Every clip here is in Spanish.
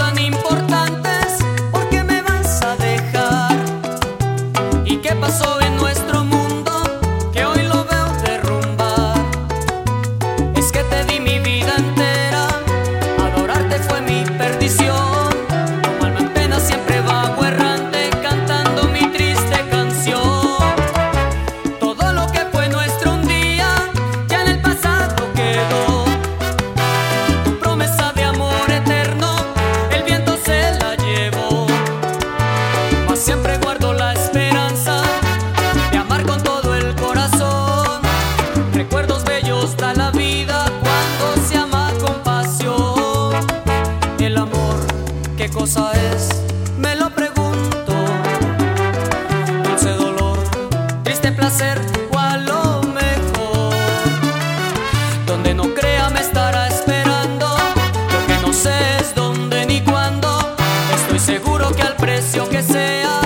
tan importante. ¿Qué cosa es? Me lo pregunto. Dulce dolor, triste placer, cual lo mejor. Donde no crea me estará esperando. Lo que no sé es dónde ni cuándo. Estoy seguro que al precio que sea.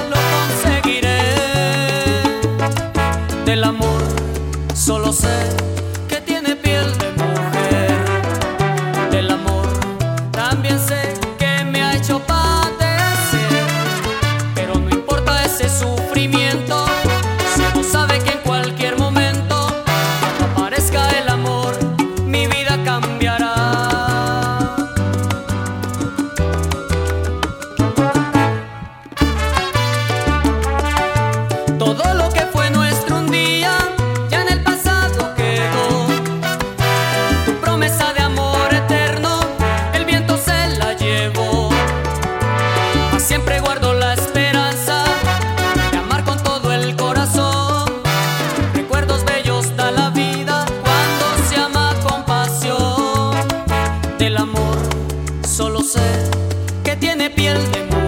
del amor, solo sé que tiene piel de mujer.